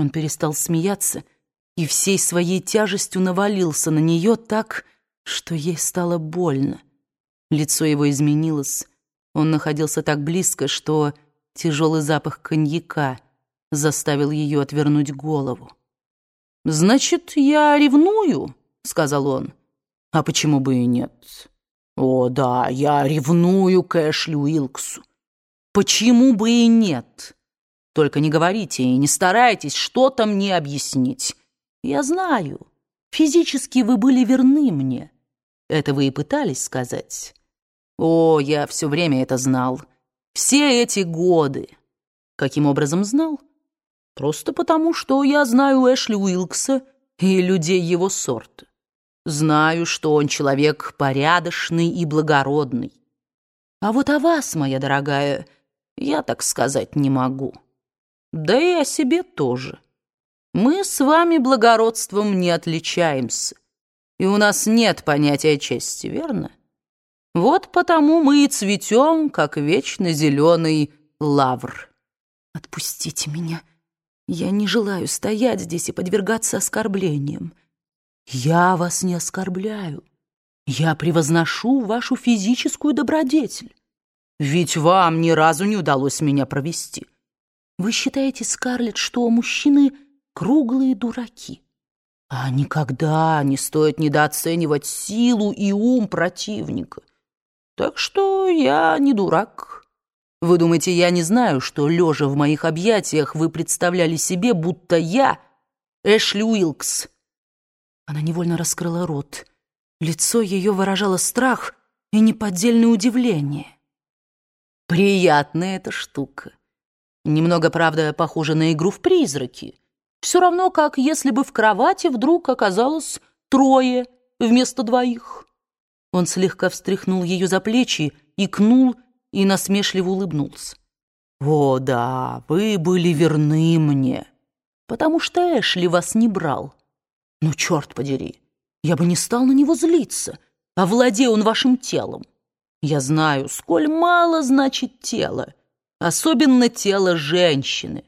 Он перестал смеяться и всей своей тяжестью навалился на нее так, что ей стало больно. Лицо его изменилось. Он находился так близко, что тяжелый запах коньяка заставил ее отвернуть голову. «Значит, я ревную?» — сказал он. «А почему бы и нет?» «О, да, я ревную к Эшли Уилксу. Почему бы и нет? Только не говорите и не старайтесь что-то мне объяснить. Я знаю, физически вы были верны мне. Это вы и пытались сказать. О, я все время это знал. Все эти годы. Каким образом знал? Просто потому, что я знаю Эшли Уилкса и людей его сорта. Знаю, что он человек порядочный и благородный. А вот о вас, моя дорогая, я так сказать не могу. Да и о себе тоже. Мы с вами благородством не отличаемся, и у нас нет понятия чести, верно? Вот потому мы и цветем, как вечно зеленый лавр. Отпустите меня. Я не желаю стоять здесь и подвергаться оскорблениям. Я вас не оскорбляю. Я превозношу вашу физическую добродетель. Ведь вам ни разу не удалось меня провести. Вы считаете, Скарлетт, что мужчины круглые дураки? А никогда не стоит недооценивать силу и ум противника. Так что я не дурак. Вы думаете, я не знаю, что, лежа в моих объятиях, вы представляли себе, будто я Эшли Уилкс, она невольно раскрыла рот. Лицо ее выражало страх и неподдельное удивление. Приятная эта штука. Немного, правда, похожа на игру в призраки. Все равно, как если бы в кровати вдруг оказалось трое вместо двоих. Он слегка встряхнул ее за плечи, икнул и насмешливо улыбнулся. «О, да, вы были верны мне, потому что Эшли вас не брал. Ну, черт подери, я бы не стал на него злиться, овладея он вашим телом. Я знаю, сколь мало значит тело, особенно тело женщины.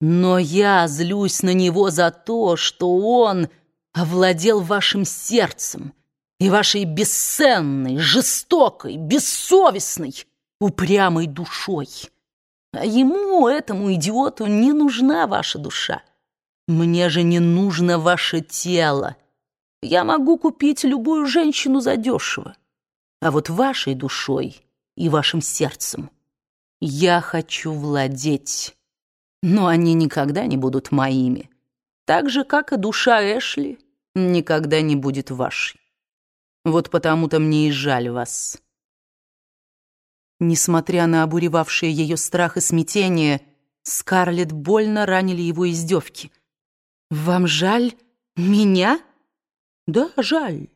Но я злюсь на него за то, что он овладел вашим сердцем и вашей бесценной, жестокой, бессовестной, упрямой душой. А ему, этому идиоту, не нужна ваша душа. Мне же не нужно ваше тело. Я могу купить любую женщину задешево. А вот вашей душой и вашим сердцем я хочу владеть. Но они никогда не будут моими. Так же, как и душа Эшли никогда не будет вашей. Вот потому-то мне и жаль вас. Несмотря на обуревавшие ее страх и смятение, Скарлетт больно ранили его издевки — «Вам жаль меня?» «Да, жаль,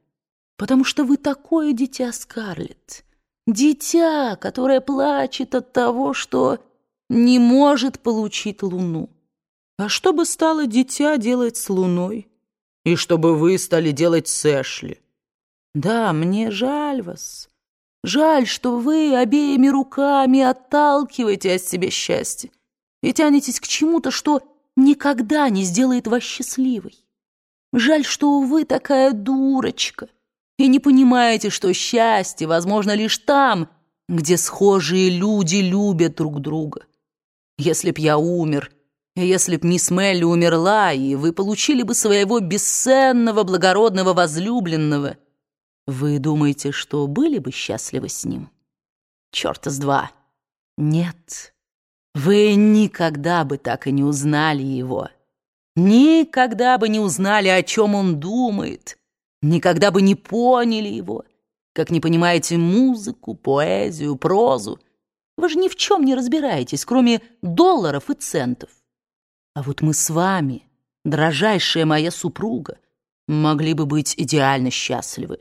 потому что вы такое дитя, Скарлетт. Дитя, которое плачет от того, что не может получить луну. А что бы стало дитя делать с луной? И чтобы вы стали делать с Эшли? Да, мне жаль вас. Жаль, что вы обеими руками отталкиваете от себя счастье и тянетесь к чему-то, что никогда не сделает вас счастливой. Жаль, что вы такая дурочка и не понимаете, что счастье возможно лишь там, где схожие люди любят друг друга. Если б я умер, если б мисс Мелли умерла, и вы получили бы своего бесценного, благородного возлюбленного, вы думаете, что были бы счастливы с ним? Чёрта с два. Нет. Вы никогда бы так и не узнали его. Никогда бы не узнали, о чем он думает. Никогда бы не поняли его. Как не понимаете музыку, поэзию, прозу. Вы же ни в чем не разбираетесь, кроме долларов и центов. А вот мы с вами, дрожайшая моя супруга, могли бы быть идеально счастливы,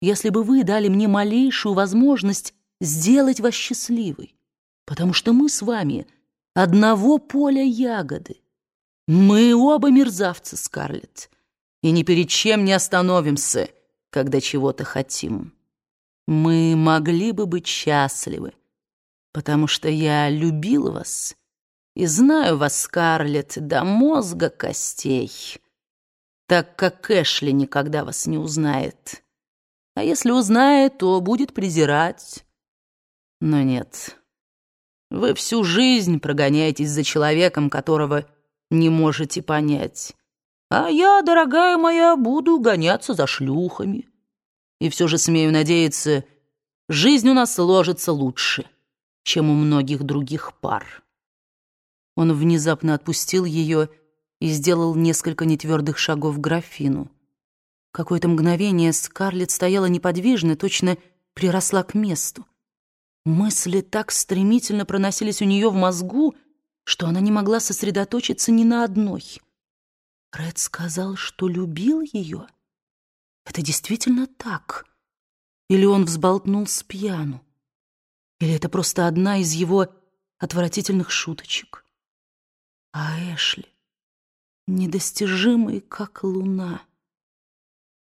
если бы вы дали мне малейшую возможность сделать вас счастливой потому что мы с вами одного поля ягоды. Мы оба мерзавцы, Скарлетт, и ни перед чем не остановимся, когда чего-то хотим. Мы могли бы быть счастливы, потому что я любил вас И знаю вас, Скарлетт, до мозга костей, так как Эшли никогда вас не узнает. А если узнает, то будет презирать. Но нет, вы всю жизнь прогоняетесь за человеком, которого не можете понять. А я, дорогая моя, буду гоняться за шлюхами. И все же смею надеяться, жизнь у нас сложится лучше, чем у многих других пар. Он внезапно отпустил ее и сделал несколько нетвердых шагов к графину. Какое-то мгновение Скарлетт стояла неподвижно, точно приросла к месту. Мысли так стремительно проносились у нее в мозгу, что она не могла сосредоточиться ни на одной. Ред сказал, что любил ее. Это действительно так? Или он взболтнул с пьяну? Или это просто одна из его отвратительных шуточек? А Эшли недостижимый, как луна.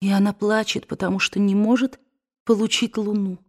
И она плачет, потому что не может получить луну.